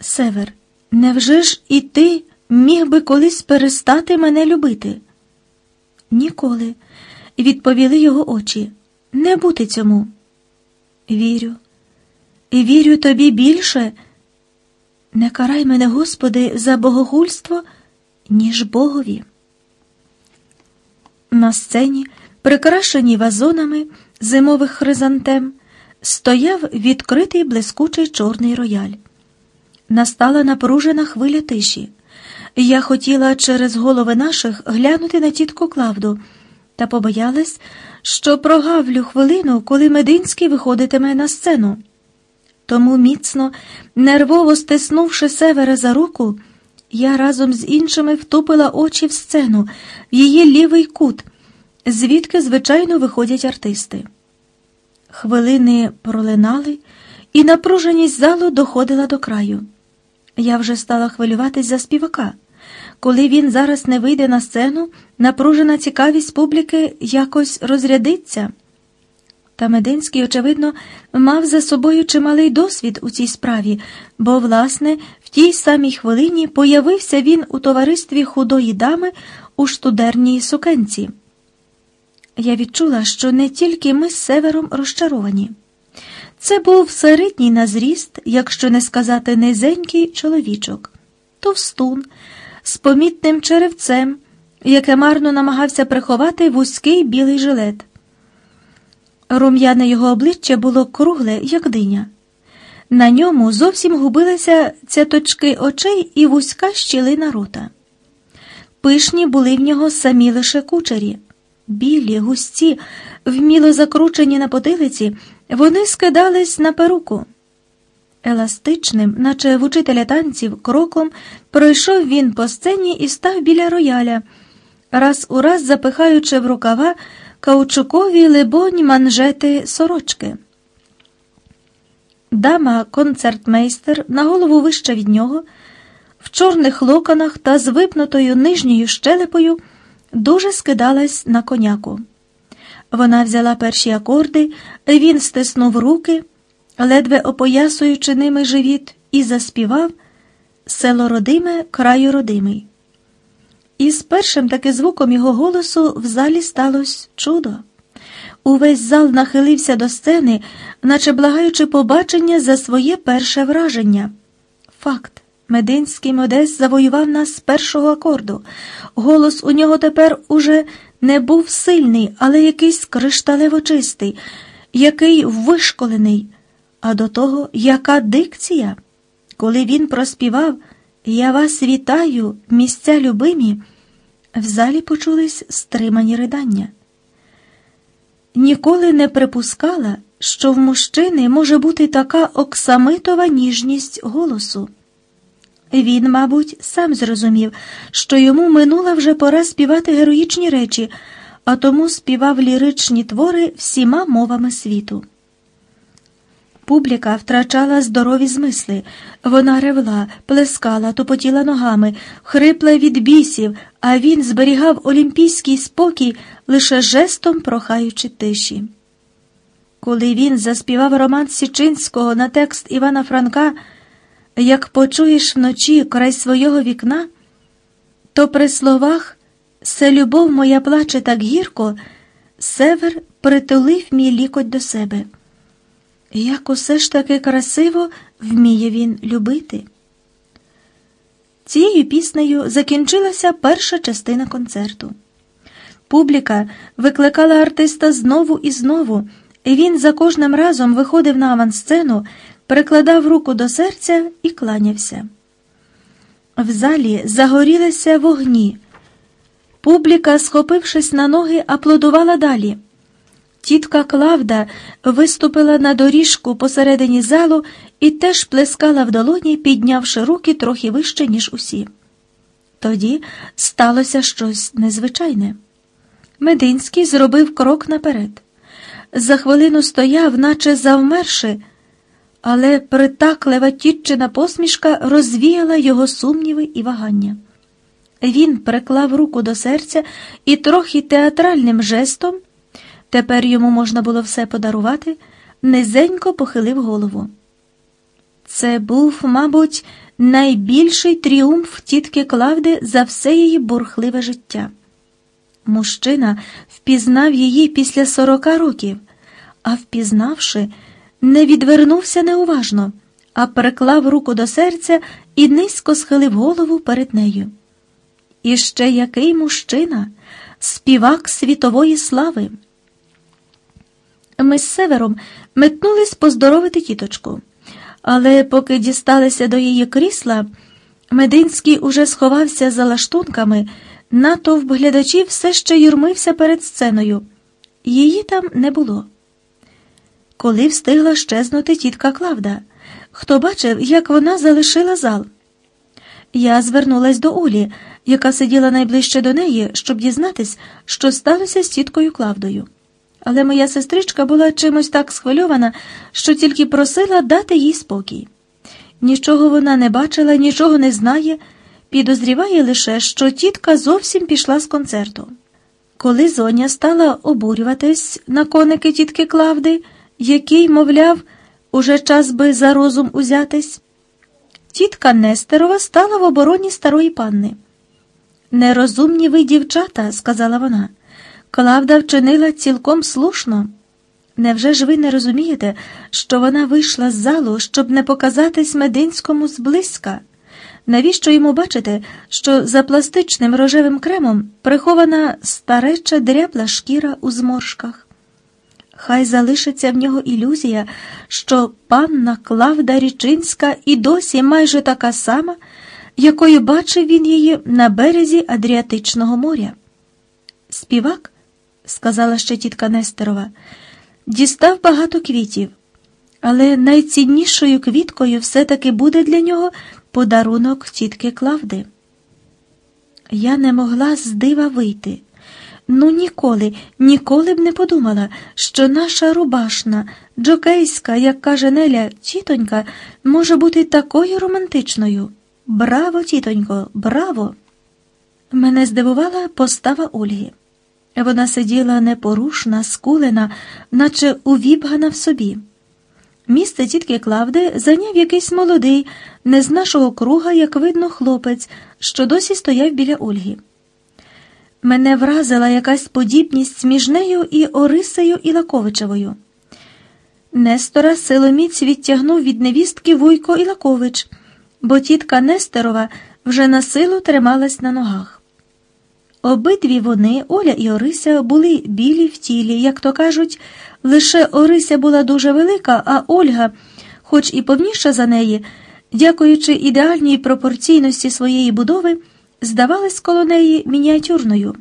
Север, невже ж і ти міг би колись перестати мене любити? Ніколи, відповіли його очі. Не бути цьому. Вірю, і вірю тобі більше. Не карай мене, Господи, за богохульство, ніж Богові. На сцені, прикрашеній вазонами зимових хризантем, стояв відкритий блискучий чорний рояль. Настала напружена хвиля тиші. Я хотіла через голови наших глянути на тітку Клавду та побоялась, що прогавлю хвилину, коли Мединський виходитиме на сцену. Тому міцно, нервово стиснувши севера за руку, я разом з іншими втупила очі в сцену, в її лівий кут, звідки, звичайно, виходять артисти. Хвилини пролинали, і напруженість залу доходила до краю. Я вже стала хвилюватись за співака. Коли він зараз не вийде на сцену, напружена цікавість публіки якось розрядиться. Та Мединський, очевидно, мав за собою чималий досвід у цій справі, бо, власне, в тій самій хвилині появився він у товаристві худої дами у штудерній сукенці. Я відчула, що не тільки ми з севером розчаровані. Це був середній на зріст, якщо не сказати низенький чоловічок, товстун, з помітним черевцем, яке марно намагався приховати вузький білий жилет. Рум'яне його обличчя було кругле, як диня. На ньому зовсім губилися цяточки очей і вузька щілина рота. Пишні були в нього самі лише кучері, білі, густі, вміло закручені на потилиці, вони скидались на перуку. Еластичним, наче в учителя танців, кроком пройшов він по сцені і став біля рояля, раз у раз запихаючи в рукава каучукові либонь манжети сорочки. Дама концертмейстер на голову вище від нього, в чорних локонах та з випнутою нижньою щелепою дуже скидалась на коняку. Вона взяла перші акорди, він стиснув руки, ледве опоясуючи ними живіт, і заспівав село родиме, краю родимий. І з першим таки звуком його голосу в залі сталося чудо. Увесь зал нахилився до сцени, наче благаючи побачення за своє перше враження. Факт. Мединський модест завоював нас з першого акорду. Голос у нього тепер уже не був сильний, але якийсь кришталево чистий, який вишколений. А до того, яка дикція? Коли він проспівав Я вас вітаю, місця любимі, в залі почулись стримані ридання. Ніколи не припускала, що в мужчини може бути така оксамитова ніжність голосу. Він, мабуть, сам зрозумів, що йому минула вже пора співати героїчні речі, а тому співав ліричні твори всіма мовами світу. Публіка втрачала здорові змисли, вона ревла, плескала, тупотіла ногами, хрипла від бісів, а він зберігав олімпійський спокій, лише жестом прохаючи тиші. Коли він заспівав роман Січинського на текст Івана Франка, як почуєш вночі край свого вікна, то при словах «Се любов моя плаче так гірко, север притулив мій лікоть до себе. Як усе ж таки красиво вміє він любити. Цією піснею закінчилася перша частина концерту. Публіка викликала артиста знову і знову, і він за кожним разом виходив на авансцену, прикладав руку до серця і кланявся. В залі загорілися вогні. Публіка, схопившись на ноги, аплодувала далі. Тітка Клавда виступила на доріжку посередині залу і теж плескала в долоні, піднявши руки трохи вище, ніж усі. Тоді сталося щось незвичайне. Мединський зробив крок наперед. За хвилину стояв, наче завмерши, але притаклива тітчина посмішка розвіяла його сумніви і вагання. Він приклав руку до серця і трохи театральним жестом. Тепер йому можна було все подарувати, низенько похилив голову. Це був, мабуть, найбільший тріумф тітки Клавди за все її бурхливе життя. Мужчина впізнав її після сорока років, а впізнавши, не відвернувся неуважно, а приклав руку до серця і низько схилив голову перед нею. І ще який мужчина, співак світової слави. Ми з севером метнулись поздоровити тіточку, але поки дісталися до її крісла, Мединський уже сховався за лаштунками, натовп глядачів все ще юрмився перед сценою. Її там не було. Коли встигла щезнути тітка Клавда, хто бачив, як вона залишила зал. Я звернулась до Олі, яка сиділа найближче до неї, щоб дізнатись, що сталося з тіткою Клавдою. Але моя сестричка була чимось так схвильована, що тільки просила дати їй спокій. Нічого вона не бачила, нічого не знає, підозріває лише, що тітка зовсім пішла з концерту. Коли зоня стала обурюватись на коники тітки Клавди, який, мовляв, уже час би за розум узятись, тітка Нестерова стала в обороні старої панни. Нерозумні ви, дівчата, сказала вона, Клавда вчинила цілком слушно. Невже ж ви не розумієте, що вона вийшла з залу, щоб не показатись Мединському зблизька? Навіщо йому бачити, що за пластичним рожевим кремом прихована стареча дрябла шкіра у зморшках? Хай залишиться в нього ілюзія, що панна Клавда Річинська і досі майже така сама, якою бачив він її на березі Адріатичного моря. Співак, сказала ще тітка Нестерова, дістав багато квітів, але найціннішою квіткою все-таки буде для нього подарунок тітки Клавди. Я не могла з дива вийти. Ну, ніколи, ніколи б не подумала, що наша рубашна, джокейська, як каже Неля, тітонька, може бути такою романтичною. Браво, тітонько, браво! Мене здивувала постава Ольги. Вона сиділа непорушна, скулена, наче увібгана в собі. Місце тітки Клавди зайняв якийсь молодий, не з нашого круга, як видно, хлопець, що досі стояв біля Ольги. Мене вразила якась подібність між нею і Орисею Ілаковичевою. Нестора силоміць відтягнув від невістки Вуйко Ілакович, бо тітка Нестерова вже на силу трималась на ногах. Обидві вони, Оля і Орися, були білі в тілі, як то кажуть, лише Орися була дуже велика, а Ольга, хоч і повніша за неї, дякуючи ідеальній пропорційності своєї будови, здавалась коло неї мініатюрною.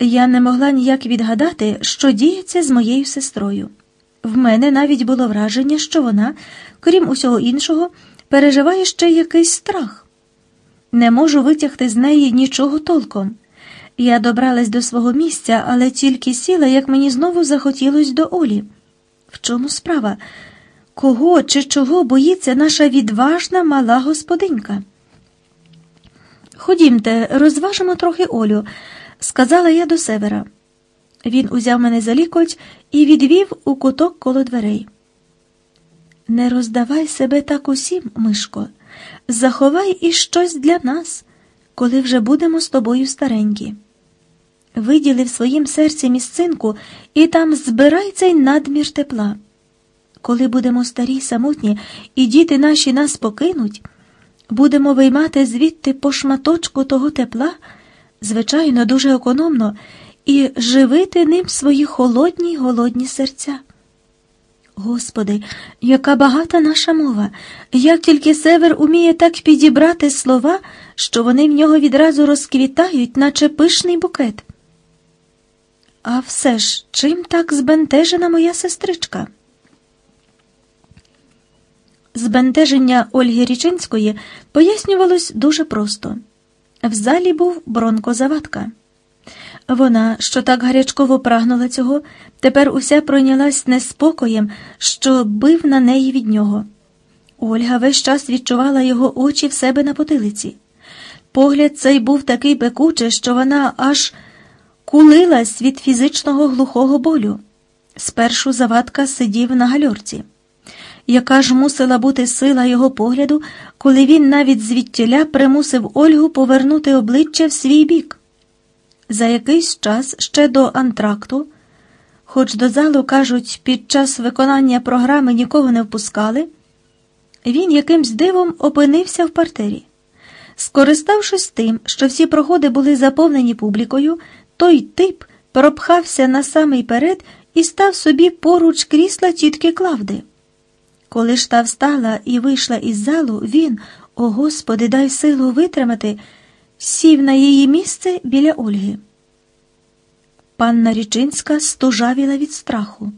Я не могла ніяк відгадати, що діється з моєю сестрою. В мене навіть було враження, що вона, крім усього іншого, переживає ще якийсь страх. Не можу витягти з неї нічого толком. Я добралась до свого місця, але тільки сіла, як мені знову захотілось до Олі. В чому справа? Кого чи чого боїться наша відважна мала господинька? Ходімте, розважимо трохи Олю, сказала я до севера. Він узяв мене за лікоть і відвів у куток коло дверей. Не роздавай себе так усім, Мишко, заховай і щось для нас, коли вже будемо з тобою старенькі. Виділи в своїм серці місцинку і там збирай цей надмір тепла. Коли будемо старі й самотні, і діти наші нас покинуть, будемо виймати звідти по шматочку того тепла, звичайно, дуже економно, і живити ним свої холодні й голодні серця. Господи, яка багата наша мова, як тільки север уміє так підібрати слова, що вони в нього відразу розквітають, наче пишний букет. А все ж, чим так збентежена моя сестричка? Збентеження Ольги Річинської пояснювалось дуже просто. В залі був бронкозаватка. Вона, що так гарячково прагнула цього, тепер уся пройнялась неспокоєм, що бив на неї від нього. Ольга весь час відчувала його очі в себе на потилиці. Погляд цей був такий пекучий, що вона аж кулилась від фізичного глухого болю. Спершу завадка сидів на гальорці. Яка ж мусила бути сила його погляду, коли він навіть звідтіля примусив Ольгу повернути обличчя в свій бік. За якийсь час ще до антракту, хоч до залу, кажуть, під час виконання програми нікого не впускали, він якимсь дивом опинився в партері. Скориставшись тим, що всі проходи були заповнені публікою, той тип пропхався на самий перед і став собі поруч крісла тітки Клавди. Коли ж та встала і вийшла із залу, він, о Господи, дай силу витримати, сів на її місце біля Ольги. Панна Річинська стужавіла від страху.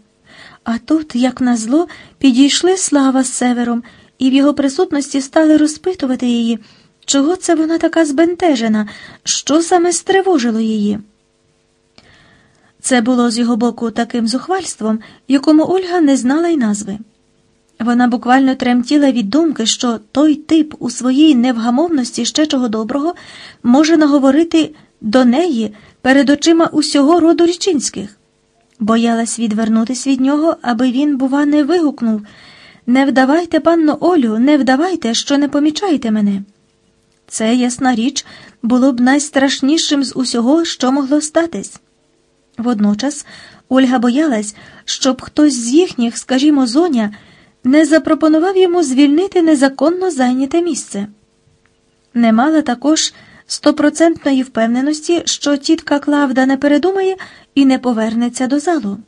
А тут, як назло, підійшли слава з севером, і в його присутності стали розпитувати її, чого це вона така збентежена, що саме стривожило її. Це було з його боку таким зухвальством, якому Ольга не знала й назви. Вона буквально тремтіла від думки, що той тип у своїй невгамовності ще чого доброго може наговорити до неї перед очима усього роду річинських. Боялась відвернутись від нього, аби він, бува, не вигукнув Не вдавайте, панно Олю, не вдавайте, що не помічаєте мене. Це, ясна річ, було б найстрашнішим з усього, що могло статись. Водночас Ольга боялась, щоб хтось з їхніх, скажімо, зоня, не запропонував йому звільнити незаконно зайняте місце. Не мала також стопроцентної впевненості, що тітка Клавда не передумає і не повернеться до залу.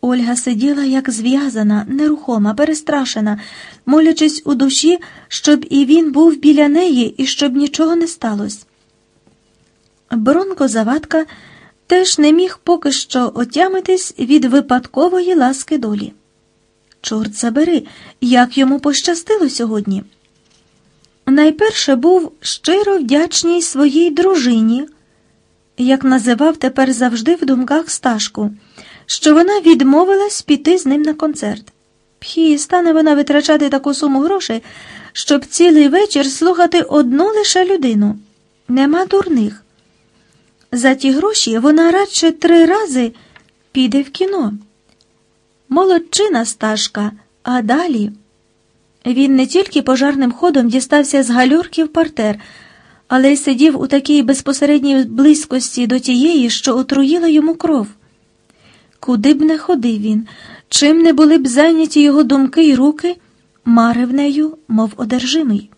Ольга сиділа як зв'язана, нерухома, перестрашена, молячись у душі, щоб і він був біля неї і щоб нічого не сталося. Бронко Завадка теж не міг поки що отямитись від випадкової ласки долі. Чорт забери, як йому пощастило сьогодні. Найперше був щиро вдячній своїй дружині, як називав тепер завжди в думках Сташку, що вона відмовилась піти з ним на концерт. Пхі, стане вона витрачати таку суму грошей, щоб цілий вечір слухати одну лише людину. Нема дурних. За ті гроші вона радше три рази піде в кіно. Молодчина Сташка, а далі. Він не тільки пожарним ходом дістався з гальорки в партер, але й сидів у такій безпосередній близькості до тієї, що отруїла йому кров. Куди б не ходив він, чим не були б зайняті його думки й руки, марив нею, мов одержимий.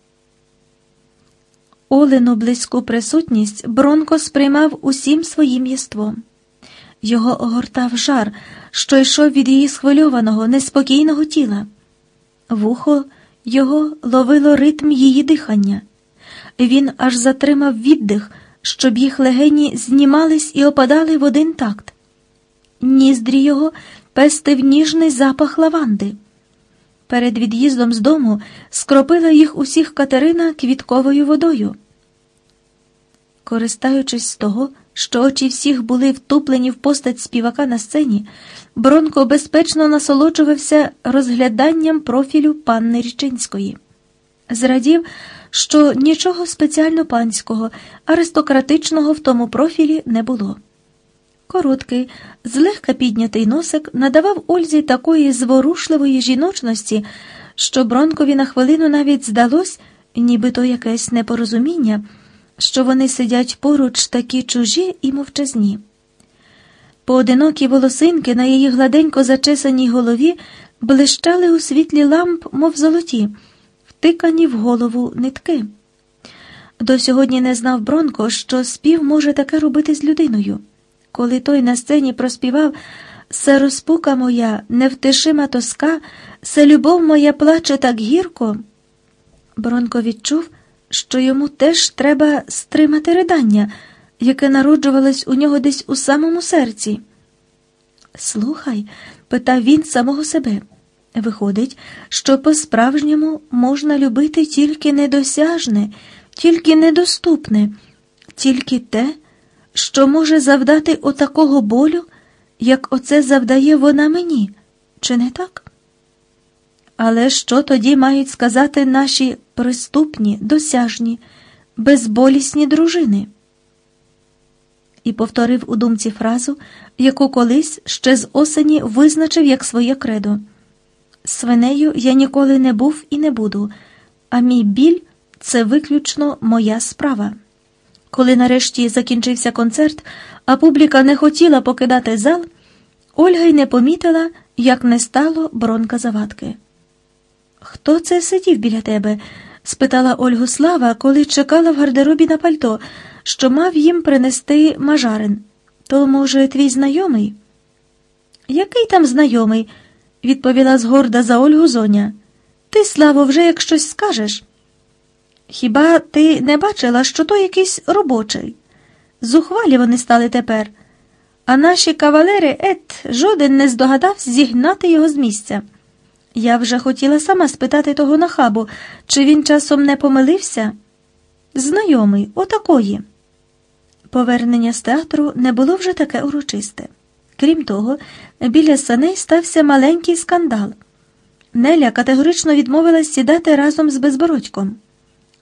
Олену близьку присутність Бронко сприймав усім своїм єством. Його огортав жар, що йшов від її схвильованого, неспокійного тіла. Вухо його ловило ритм її дихання. Він аж затримав віддих, щоб їх легені знімались і опадали в один такт. Ніздрі його пестив ніжний запах лаванди. Перед від'їздом з дому скропила їх усіх Катерина квітковою водою. Користаючись з того, що очі всіх були втуплені в постать співака на сцені, Бронко безпечно насолоджувався розгляданням профілю панни Річинської. Зрадів, що нічого спеціально панського, аристократичного в тому профілі не було. Короткий, злегка піднятий носик надавав Ользі такої зворушливої жіночності, що Бронкові на хвилину навіть здалось, ніби то якесь непорозуміння що вони сидять поруч такі чужі і мовчазні. Поодинокі волосинки на її гладенько зачесаній голові блищали у світлі ламп, мов золоті, втикані в голову нитки. До сьогодні не знав Бронко, що спів може таке робити з людиною. Коли той на сцені проспівав «Се розпука моя, невтишима тоска, се любов моя плаче так гірко. Бронко відчув, що йому теж треба стримати ридання, яке народжувалось у нього десь у самому серці. Слухай, питав він самого себе. Виходить, що по-справжньому можна любити тільки недосяжне, тільки недоступне, тільки те, що може завдати отакого болю, як оце завдає вона мені, чи не так? Але що тоді мають сказати наші приступні, досяжні, безболісні дружини? І повторив у думці фразу, яку колись ще з осені визначив як своє кредо. Свинею я ніколи не був і не буду, а мій біль це виключно моя справа. Коли нарешті закінчився концерт, а публіка не хотіла покидати зал, Ольга й не помітила, як не стало бронка завадки. Хто це сидів біля тебе? спитала Ольгу Слава, коли чекала в гардеробі на пальто, що мав їм принести мажарин. То, може, твій знайомий? Який там знайомий? відповіла згорда за Ольгу Зоня. Ти, Славо, вже як щось скажеш. Хіба ти не бачила, що то якийсь робочий? Зухвалі вони стали тепер, а наші кавалери, ет, жоден не здогадався зігнати його з місця. Я вже хотіла сама спитати того нахабу, чи він часом не помилився? Знайомий, отакої. Повернення з театру не було вже таке урочисте. Крім того, біля саней стався маленький скандал. Неля категорично відмовилась сідати разом з безбородьком.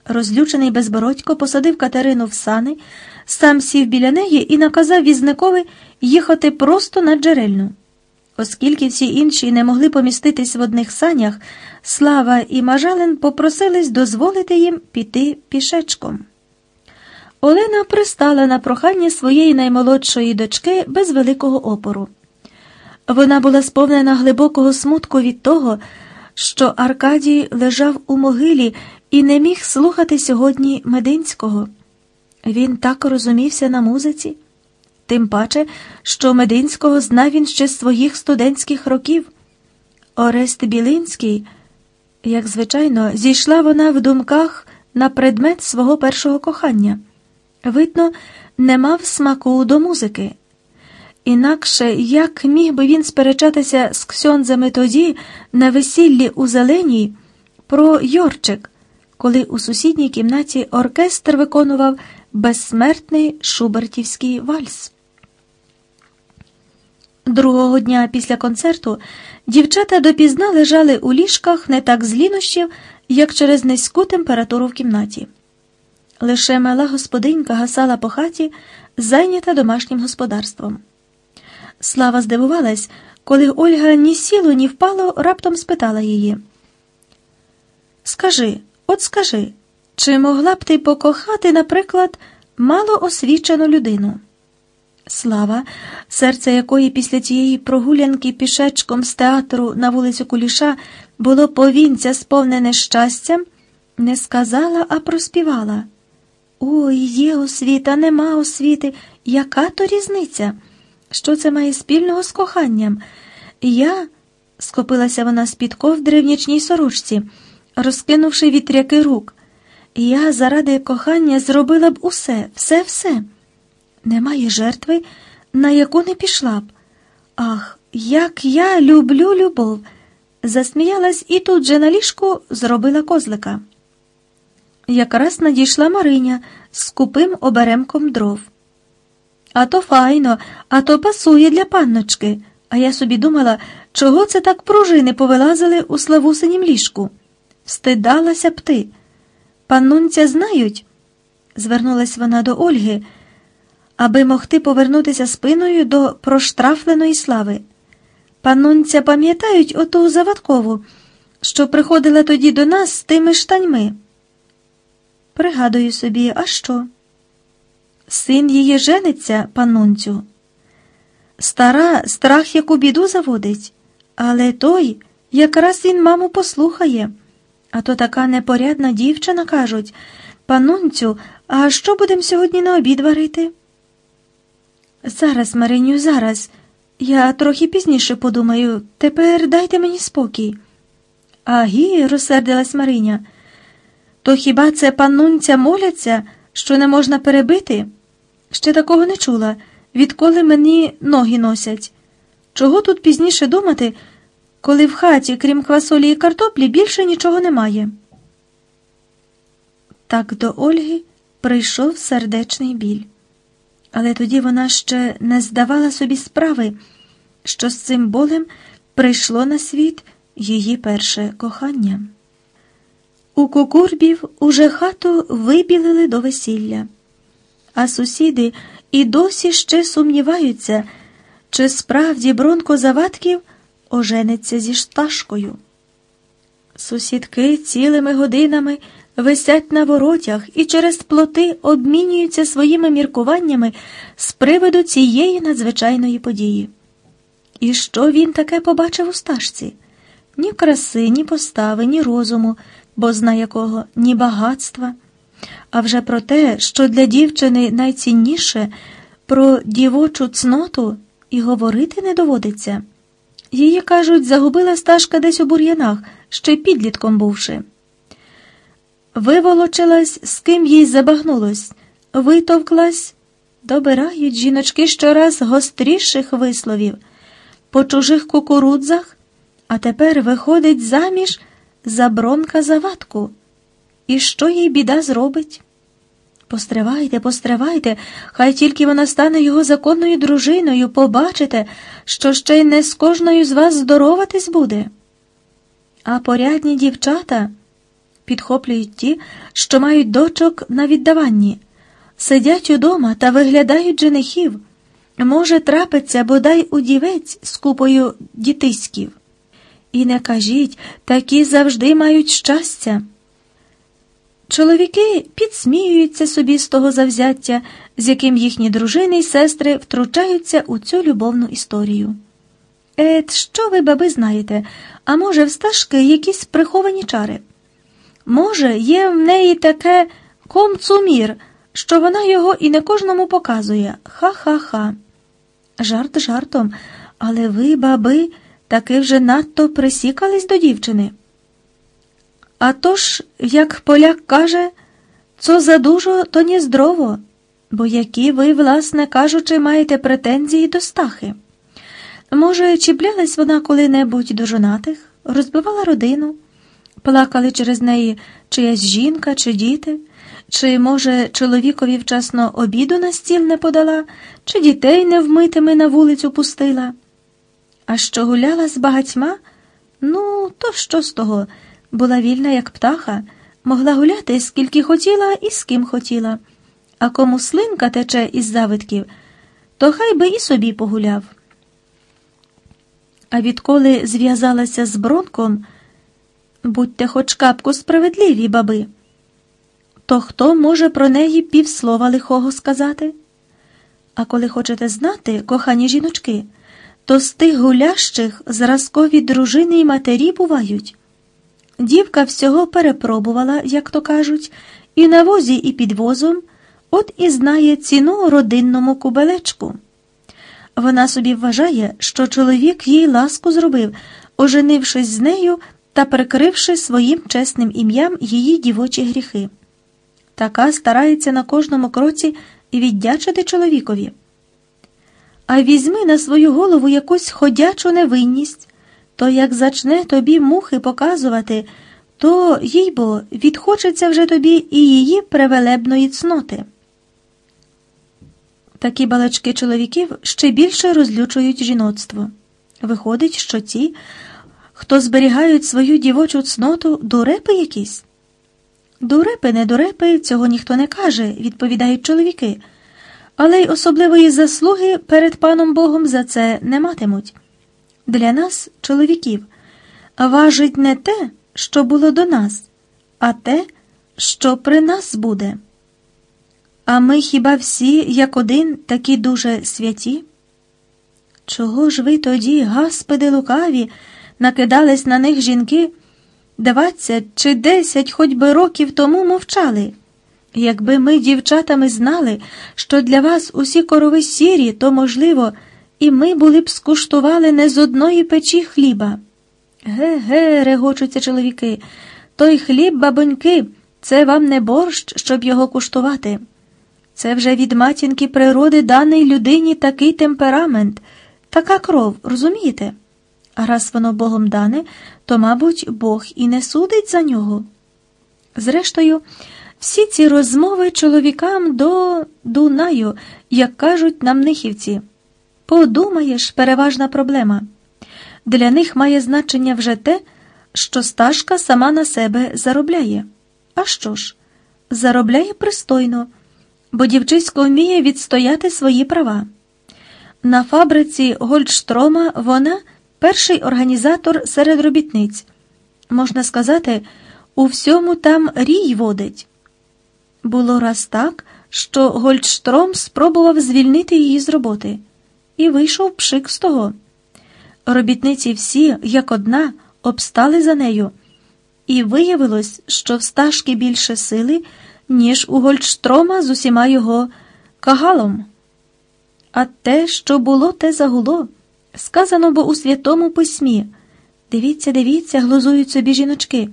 Розлючений безбородько посадив Катерину в сани, сам сів біля неї і наказав візникові їхати просто на джерельну. Оскільки всі інші не могли поміститись в одних санях, Слава і Мажалин попросились дозволити їм піти пішечком. Олена пристала на прохання своєї наймолодшої дочки без великого опору. Вона була сповнена глибокого смутку від того, що Аркадій лежав у могилі і не міг слухати сьогодні Мединського. Він так розумівся на музиці, тим паче, що Мединського знав він ще з своїх студентських років. Орест Білинський, як звичайно, зійшла вона в думках на предмет свого першого кохання. Видно, не мав смаку до музики. Інакше як міг би він сперечатися з ксьонзами тоді на весіллі у Зеленій про Йорчик, коли у сусідній кімнаті оркестр виконував безсмертний шубертівський вальс. Другого дня після концерту дівчата допізна лежали у ліжках не так з лінощів, як через низьку температуру в кімнаті. Лише мала господинька гасала по хаті, зайнята домашнім господарством. Слава здивувалась, коли Ольга ні сіло, ні впало, раптом спитала її. Скажи, от скажи, чи могла б ти покохати, наприклад, малоосвічену людину? Слава, серце якої після тієї прогулянки пішечком з театру на вулицю Куліша було повінця сповнене щастям, не сказала, а проспівала. Ой, є освіта, нема освіти. Яка то різниця? Що це має спільного з коханням? Я, скопилася вона з під ковдри в нічній сорочці, розкинувши вітряки рук, я заради кохання зробила б усе, все, все. Немає жертви, на яку не пішла б. Ах, як я люблю любов. Засміялась і тут же на ліжку зробила козлика. Якраз надійшла Мариня з скупим оберемком дров. А то файно, а то пасує для панночки. А я собі думала, чого це так пружини повилазили у славусинім ліжку. Стидалася б ти. Паннунця знають, звернулась вона до Ольги, аби могти повернутися спиною до проштрафленої слави. Паннунця пам'ятають оту завадкову, що приходила тоді до нас з тими штаньми. Пригадую собі, а що? Син її жениться, панунцю. Стара страх яку біду заводить, але той якраз він маму послухає. А то така непорядна дівчина кажуть панунцю, а що будемо сьогодні на обід варити? Зараз, Мариню, зараз. Я трохи пізніше подумаю, тепер дайте мені спокій. Агі, розсердилась Мариня. То хіба це панунця моляться, що не можна перебити? Ще такого не чула, відколи мені ноги носять. Чого тут пізніше думати, коли в хаті, крім квасолі і картоплі, більше нічого немає? Так до Ольги прийшов сердечний біль. Але тоді вона ще не здавала собі справи, що з цим болем прийшло на світ її перше кохання. У кукурбів уже хату вибілили до весілля, а сусіди і досі ще сумніваються, чи справді Бронко Завадків ожениться зі шташкою. Сусідки цілими годинами висять на воротях і через плоти обмінюються своїми міркуваннями з приводу цієї надзвичайної події. І що він таке побачив у стажці? Ні краси, ні постави, ні розуму, бо зна якого, ні багатства. А вже про те, що для дівчини найцінніше про дівочу цноту і говорити не доводиться. Її, кажуть, загубила стажка десь у бур'янах, ще підлітком бувши. Виволочилась, з ким їй забагнулось, витовклась, добирають жіночки щораз гостріших висловів по чужих кукурудзах, а тепер виходить заміж за бронка заватку. І що їй біда зробить? Постривайте, постривайте, хай тільки вона стане його законною дружиною, побачите, що ще й не з кожною з вас здороватись буде. А порядні дівчата підхоплюють ті, що мають дочок на віддаванні, сидять удома та виглядають женихів. Може, трапиться бодай удівець з купою дітиськів. І не кажіть, такі завжди мають щастя. Чоловіки підсміюються собі з того завзяття, з яким їхні дружини й сестри втручаються у цю любовну історію. Ет, що ви, баби, знаєте, а може, в стажки якісь приховані чари? Може, є в неї таке комцумір, що вона його і не кожному показує. Ха-ха-ха. Жарт жартом, але ви, баби, таки вже надто присікались до дівчини. А тож, як поляк каже, «Цо задужо, то не здорово, бо які ви, власне кажучи, маєте претензії до стахи. Може, чіплялась вона коли-небудь до жонатих, розбивала родину, плакали через неї чиясь жінка чи діти, чи, може, чоловікові вчасно обіду на стіл не подала, чи дітей невмитими на вулицю пустила. А що гуляла з багатьма? Ну, то що з того? Була вільна, як птаха, могла гуляти скільки хотіла і з ким хотіла, а кому слинка тече із завитків, то хай би і собі погуляв. А відколи зв'язалася з бронком, будьте хоч капку справедливі, баби, то хто може про неї півслова лихого сказати? А коли хочете знати, кохані жіночки, то з тих гулящих зразкові дружини й матері бувають. Дівка всього перепробувала, як то кажуть, і на возі, і під возом, от і знає ціну родинному кубелечку. Вона собі вважає, що чоловік їй ласку зробив, оженившись з нею та прикривши своїм чесним ім'ям її дівочі гріхи. Така старається на кожному кроці віддячити чоловікові. А візьми на свою голову якусь ходячу невинність то як зачне тобі мухи показувати, то, їй бо, відхочеться вже тобі і її превелебної цноти. Такі балачки чоловіків ще більше розлючують жіноцтво. Виходить, що ті, хто зберігають свою дівочу цноту, дурепи якісь. Дурепи, не дурепи, цього ніхто не каже, відповідають чоловіки, але й особливої заслуги перед паном Богом за це не матимуть. Для нас, чоловіків, важить не те, що було до нас, а те, що при нас буде. А ми хіба всі, як один, такі дуже святі? Чого ж ви тоді, гаспеди лукаві, накидались на них жінки двадцять чи десять хоч би років тому мовчали? Якби ми, дівчатами, знали, що для вас усі корови сірі, то, можливо, і ми були б скуштували не з одної печі хліба. Ге-ге, регочуться чоловіки, той хліб, бабоньки, це вам не борщ, щоб його куштувати. Це вже від матінки природи даний людині такий темперамент, така кров, розумієте? А раз воно Богом дане, то, мабуть, Бог і не судить за нього. Зрештою, всі ці розмови чоловікам до Дунаю, як кажуть нам нихівці. Подумаєш, переважна проблема. Для них має значення вже те, що стажка сама на себе заробляє. А що ж? Заробляє пристойно, бо дівчисько вміє відстояти свої права. На фабриці Гольдштрома вона перший організатор серед робітниць, Можна сказати, у всьому там рій водить. Було раз так, що Гольдштром спробував звільнити її з роботи, і вийшов пшик з того. Робітниці всі, як одна, обстали за нею, і виявилось, що в стажки більше сили, ніж у Гольдштрома з усіма його кагалом. А те, що було, те загуло, сказано бо у Святому Письмі. Дивіться, дивіться, глузують собі жіночки,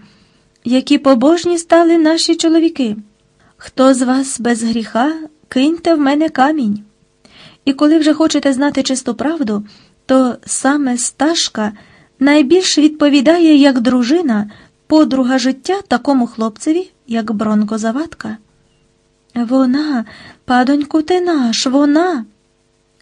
які побожні стали наші чоловіки. Хто з вас без гріха, киньте в мене камінь. І коли вже хочете знати чисту правду, то саме стажка найбільш відповідає як дружина, подруга життя такому хлопцеві, як Бронко Завадка. Вона, падоньку, ти наш, вона.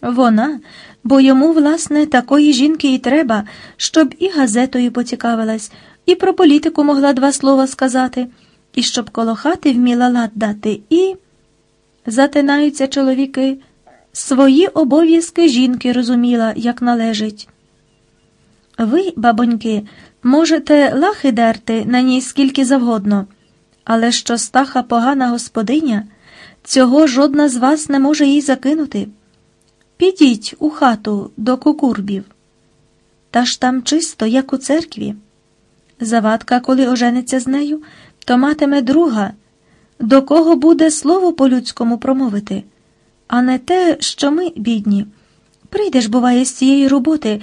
Вона, бо йому, власне, такої жінки і треба, щоб і газетою поцікавилась, і про політику могла два слова сказати, і щоб коло хати вміла лад дати, і затинаються чоловіки, свої обов'язки жінки розуміла, як належить. Ви, бабоньки, можете лахи дерти на ній скільки завгодно, але що стаха погана господиня, цього жодна з вас не може їй закинути. Підіть у хату до кукурбів. Та ж там чисто, як у церкві. Завадка, коли ожениться з нею, то матиме друга, до кого буде слово по-людському промовити, а не те, що ми, бідні. Прийдеш, буває, з цієї роботи,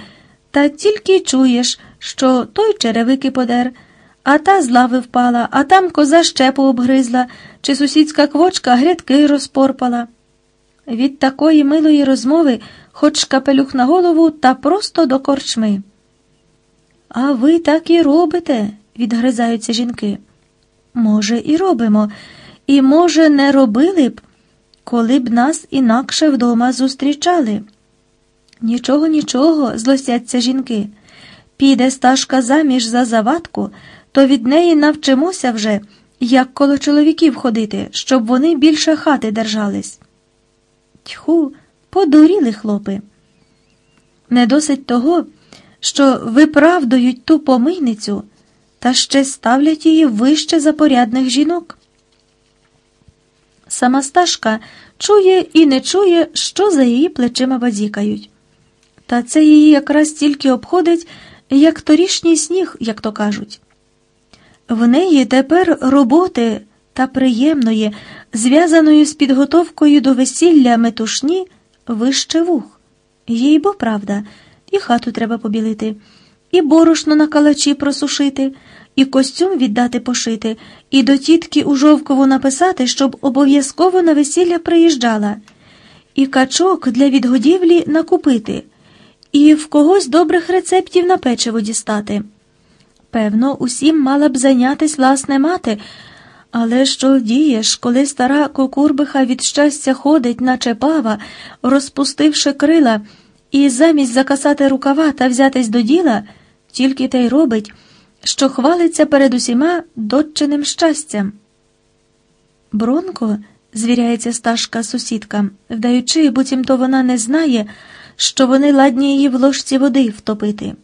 та тільки чуєш, що той черевики подер, а та з лави впала, а там коза щепу обгризла, чи сусідська квочка грядки розпорпала. Від такої милої розмови хоч капелюх на голову та просто до корчми. А ви так і робите, відгризаються жінки. Може, і робимо, і, може, не робили б, коли б нас інакше вдома зустрічали. Нічого, нічого, злосяться жінки. Піде стажка заміж за завадку, то від неї навчимося вже, як коло чоловіків ходити, щоб вони більше хати держались. Тьху, подуріли хлопи. Не досить того, що виправдують ту помийницю та ще ставлять її вище за порядних жінок. Сама сташка чує і не чує, що за її плечима базікають. Та це її якраз тільки обходить, як торішній сніг, як то кажуть. В неї тепер роботи та приємної, зв'язаної з підготовкою до весілля метушні, вище вух. Їй бо правда, і хату треба побілити, і борошно на калачі просушити, і костюм віддати пошити, і до тітки у жовкову написати, щоб обов'язково на весілля приїжджала, і качок для відгодівлі накупити, і в когось добрих рецептів на печиво дістати. Певно, усім мала б зайнятись власне мати. Але що вдієш, коли стара кукурбиха від щастя ходить, наче пава, розпустивши крила, і замість закасати рукава та взятись до діла, тільки те й робить, що хвалиться перед усіма доччиним щастям. Бронко, звіряється сташка сусідка, вдаючи, буцімто вона не знає, що вони ладні її в ложці води втопити.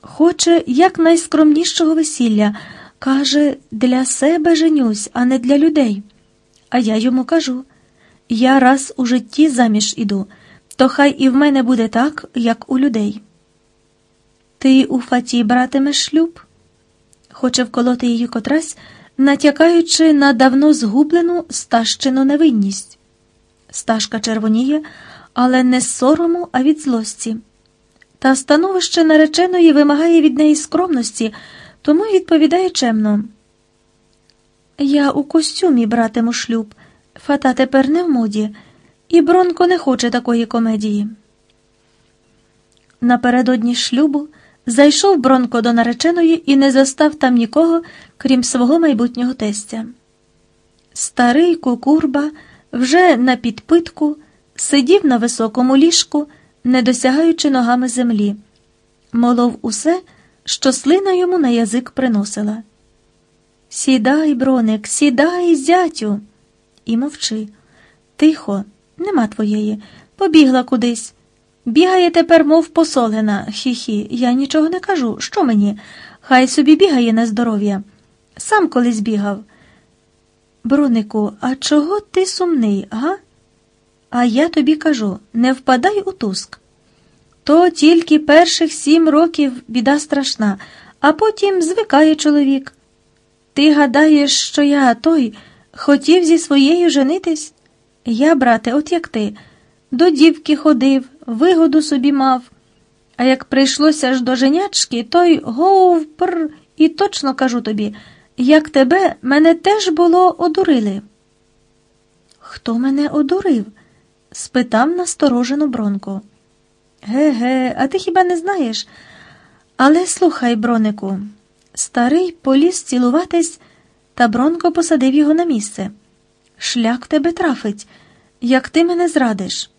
Хоче якнайскромнішого весілля. Каже, для себе женюсь, а не для людей. А я йому кажу я раз у житті заміж іду, то хай і в мене буде так, як у людей. Ти у фаті братимеш шлюб? Хоче вколоти її котрась, натякаючи на давно згублену стащину невинність. Сташка червоніє, але не з сорому, а від злості. Та становище нареченої вимагає від неї скромності тому відповідає чемно. Я у костюмі братиму шлюб, фата тепер не в моді, і Бронко не хоче такої комедії. Напередодні шлюбу зайшов Бронко до нареченої і не застав там нікого, крім свого майбутнього тестя. Старий кукурба вже на підпитку сидів на високому ліжку, не досягаючи ногами землі, молов усе що слина йому на язик приносила. Сідай, броник, сідай, зятю. І мовчи. Тихо, нема твоєї. Побігла кудись. Бігає тепер, мов посолена, хі-хі. Я нічого не кажу. Що мені? Хай собі бігає на здоров'я. Сам колись бігав. Бронику, а чого ти сумний, га? А я тобі кажу не впадай у туск. То тільки перших сім років біда страшна, а потім звикає чоловік. Ти гадаєш, що я той хотів зі своєю женитись? Я, брате, от як ти, до дівки ходив, вигоду собі мав. А як прийшлося ж до женячки, той гов пр, і точно кажу тобі, як тебе мене теж було одурили. Хто мене одурив? спитав насторожено Бронко. Ге-ге, а ти хіба не знаєш? Але слухай, бронику, старий поліз цілуватись, та Бронко посадив його на місце. Шлях тебе трафить, як ти мене зрадиш.